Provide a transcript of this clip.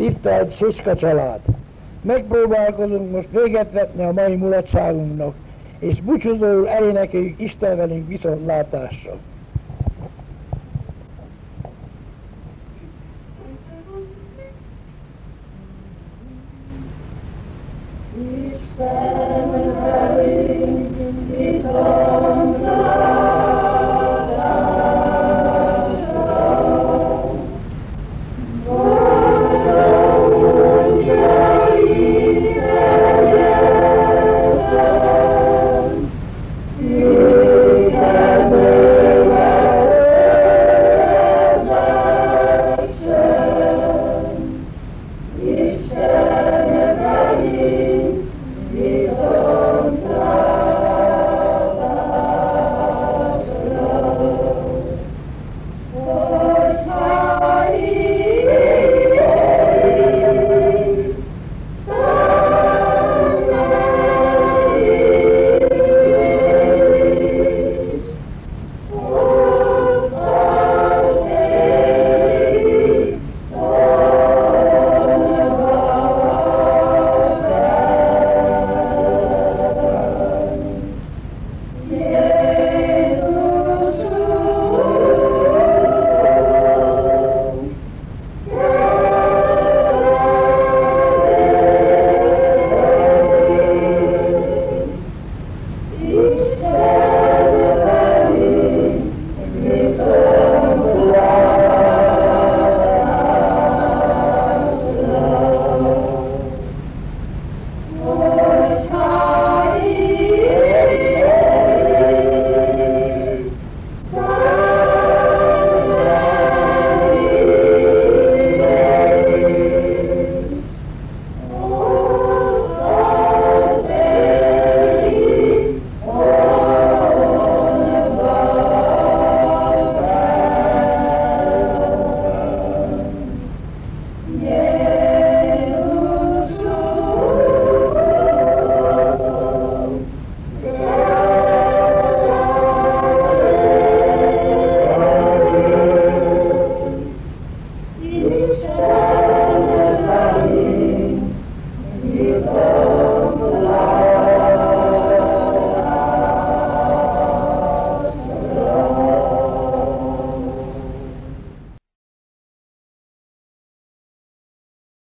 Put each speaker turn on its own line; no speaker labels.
Tisztelt Siska család! Megpróbálkozunk most véget vetni a mai mulatságunknak, és búcsúzóul elénekeljük Isten velünk viszontlátásra. Isten velünk viszontlátásra.